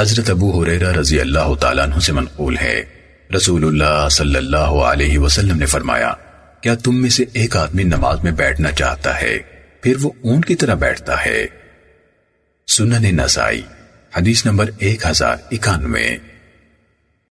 حضرت ابو حریرہ رضی اللہ تعالیٰ عنہ سے منقول ہے۔ رسول اللہ صلی اللہ علیہ وسلم نے فرمایا، کیا تم میں سے ایک آدمی نماز میں بیٹھنا چاہتا ہے؟ پھر وہ اون کی طرح بیٹھتا ہے۔ سنن نسائی، حدیث نمبر ایک ہزار اکانوے۔